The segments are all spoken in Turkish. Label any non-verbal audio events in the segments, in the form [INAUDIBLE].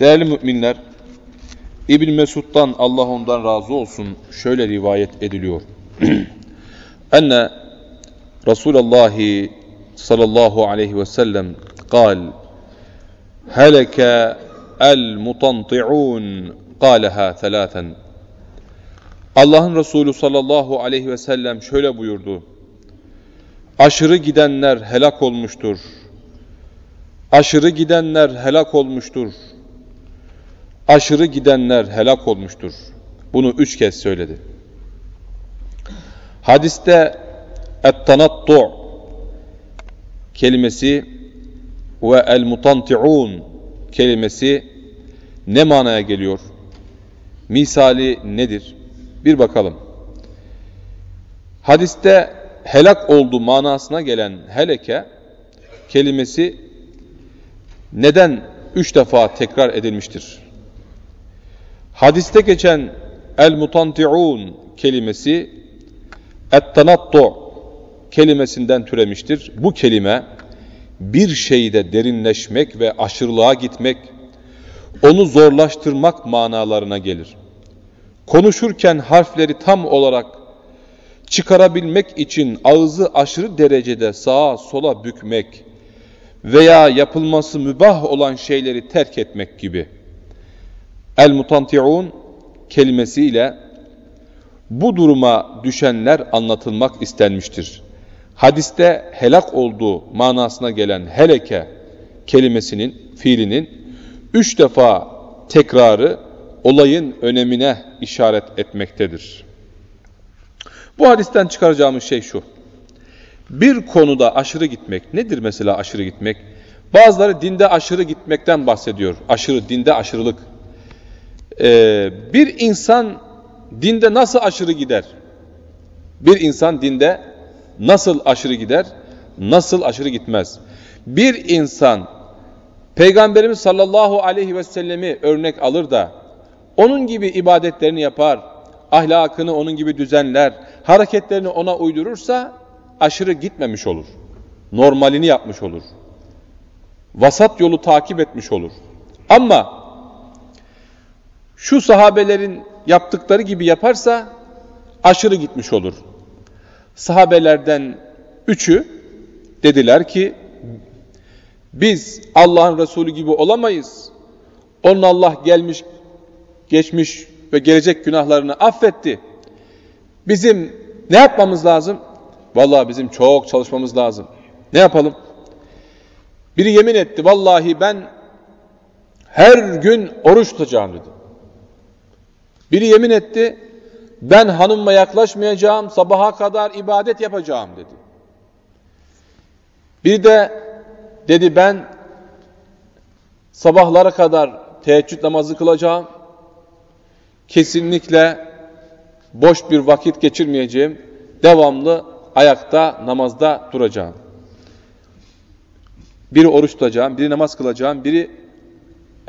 Değerli müminler, İbn Mesud'dan Allah ondan razı olsun şöyle rivayet ediliyor. [CLEARS THROAT] Enne Resulullah sallallahu aleyhi ve sellem kal heleke el mutanti'un kaleha thalâthen Allah'ın Resulü sallallahu aleyhi ve sellem şöyle buyurdu. Aşırı gidenler helak olmuştur. Aşırı gidenler helak olmuştur. Aşırı gidenler helak olmuştur. Bunu üç kez söyledi. Hadiste et-tanattu kelimesi ve el-mutanti'un kelimesi ne manaya geliyor? Misali nedir? Bir bakalım. Hadiste helak oldu manasına gelen heleke kelimesi neden üç defa tekrar edilmiştir? Hadiste geçen el-mutanti'un kelimesi et-tanattu kelimesinden türemiştir. Bu kelime bir şeyde derinleşmek ve aşırılığa gitmek, onu zorlaştırmak manalarına gelir. Konuşurken harfleri tam olarak çıkarabilmek için ağzı aşırı derecede sağa sola bükmek veya yapılması mübah olan şeyleri terk etmek gibi. El-mutanti'un kelimesiyle bu duruma düşenler anlatılmak istenmiştir. Hadiste helak olduğu manasına gelen heleke kelimesinin, fiilinin üç defa tekrarı olayın önemine işaret etmektedir. Bu hadisten çıkaracağımız şey şu. Bir konuda aşırı gitmek, nedir mesela aşırı gitmek? Bazıları dinde aşırı gitmekten bahsediyor. Aşırı, dinde aşırılık. Ee, bir insan dinde nasıl aşırı gider? Bir insan dinde nasıl aşırı gider? Nasıl aşırı gitmez? Bir insan Peygamberimiz sallallahu aleyhi ve sellemi örnek alır da onun gibi ibadetlerini yapar, ahlakını onun gibi düzenler, hareketlerini ona uydurursa aşırı gitmemiş olur. Normalini yapmış olur. Vasat yolu takip etmiş olur. Ama şu sahabelerin yaptıkları gibi yaparsa aşırı gitmiş olur. Sahabelerden üçü dediler ki biz Allah'ın Resulü gibi olamayız. Onun Allah gelmiş, geçmiş ve gelecek günahlarını affetti. Bizim ne yapmamız lazım? Vallahi bizim çok çalışmamız lazım. Ne yapalım? Biri yemin etti. Vallahi ben her gün oruç tutacağım dedi. Biri yemin etti. Ben hanımma yaklaşmayacağım, sabaha kadar ibadet yapacağım dedi. Bir de dedi ben sabahlara kadar teheccüd namazı kılacağım. Kesinlikle boş bir vakit geçirmeyeceğim. Devamlı ayakta, namazda duracağım. Biri oruç tutacağım, biri namaz kılacağım, biri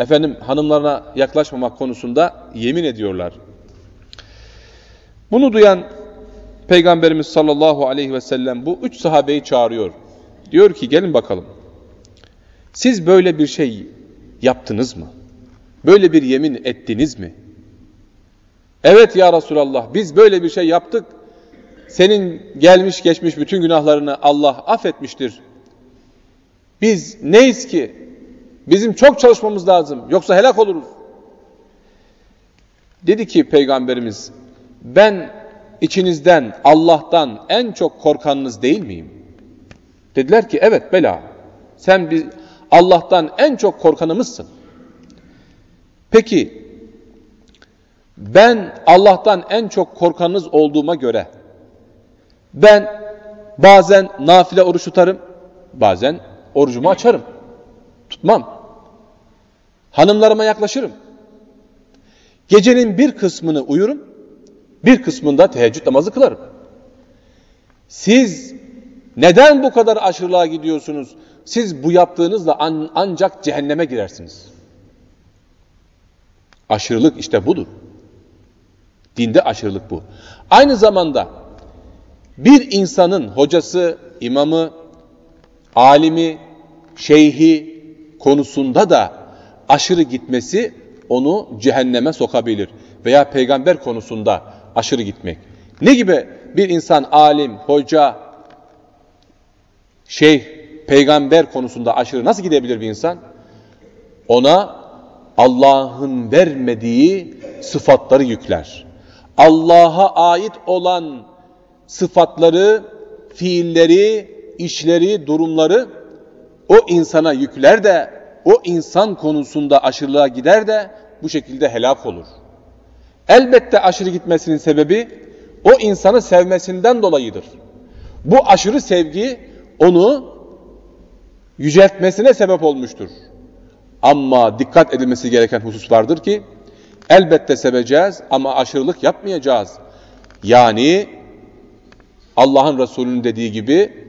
efendim hanımlarına yaklaşmamak konusunda yemin ediyorlar. Bunu duyan Peygamberimiz sallallahu aleyhi ve sellem bu üç sahabeyi çağırıyor. Diyor ki gelin bakalım. Siz böyle bir şey yaptınız mı? Böyle bir yemin ettiniz mi? Evet ya Resulallah biz böyle bir şey yaptık. Senin gelmiş geçmiş bütün günahlarını Allah affetmiştir. Biz neyiz ki? Bizim çok çalışmamız lazım. Yoksa helak oluruz. Dedi ki Peygamberimiz ben içinizden Allah'tan en çok korkanınız değil miyim? Dediler ki evet bela. Sen bir Allah'tan en çok korkanımızsın. Peki ben Allah'tan en çok korkanınız olduğuma göre ben bazen nafile oruç tutarım, bazen orucumu açarım. Tutmam. Hanımlarıma yaklaşırım. Gecenin bir kısmını uyurum, bir kısmında teheccüd namazı kılarım. Siz neden bu kadar aşırılığa gidiyorsunuz? Siz bu yaptığınızla an, ancak cehenneme girersiniz. Aşırılık işte budur. Dinde aşırılık bu. Aynı zamanda bir insanın hocası, imamı, alimi, şeyhi konusunda da aşırı gitmesi onu cehenneme sokabilir. Veya peygamber konusunda aşırı gitmek. Ne gibi bir insan alim, hoca, şeyh, peygamber konusunda aşırı nasıl gidebilir bir insan? Ona Allah'ın vermediği sıfatları yükler. Allah'a ait olan sıfatları, fiilleri, işleri, durumları o insana yükler de o insan konusunda aşırılığa gider de bu şekilde helak olur. Elbette aşırı gitmesinin sebebi o insanı sevmesinden dolayıdır. Bu aşırı sevgi onu yüceltmesine sebep olmuştur. Ama dikkat edilmesi gereken husus vardır ki elbette seveceğiz ama aşırılık yapmayacağız. Yani Allah'ın Resulü'nün dediği gibi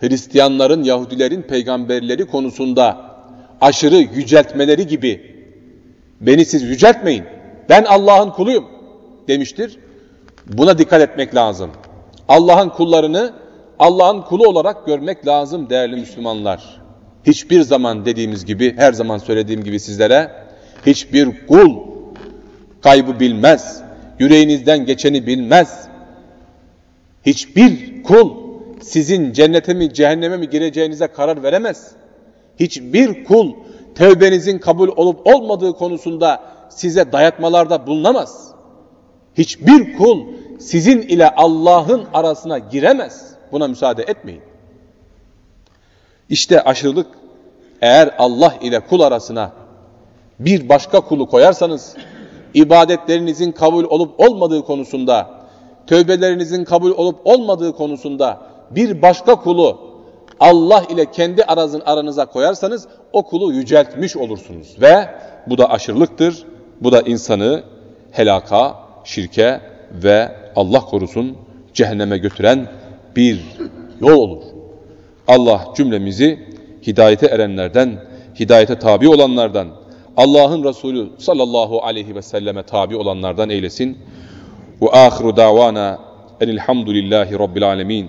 Hristiyanların, Yahudilerin peygamberleri konusunda aşırı yüceltmeleri gibi beni siz yüceltmeyin, ben Allah'ın kuluyum demiştir. Buna dikkat etmek lazım. Allah'ın kullarını Allah'ın kulu olarak görmek lazım değerli Müslümanlar. Hiçbir zaman dediğimiz gibi, her zaman söylediğim gibi sizlere, hiçbir kul kaybı bilmez, yüreğinizden geçeni bilmez. Hiçbir kul sizin cennete mi cehenneme mi gireceğinize karar veremez. Hiçbir kul tövbenizin kabul olup olmadığı konusunda size dayatmalarda bulunamaz. Hiçbir kul sizin ile Allah'ın arasına giremez. Buna müsaade etmeyin. İşte aşırılık eğer Allah ile kul arasına bir başka kulu koyarsanız ibadetlerinizin kabul olup olmadığı konusunda tövbelerinizin kabul olup olmadığı konusunda bir başka kulu Allah ile kendi arazın aranıza koyarsanız o kulu yüceltmiş olursunuz. Ve bu da aşırılıktır. Bu da insanı helaka, şirke ve Allah korusun cehenneme götüren bir yol olur. Allah cümlemizi hidayete erenlerden, hidayete tabi olanlardan, Allah'ın Resulü sallallahu aleyhi ve selleme tabi olanlardan eylesin. Ve ahiru davana enilhamdülillahi rabbil alemin.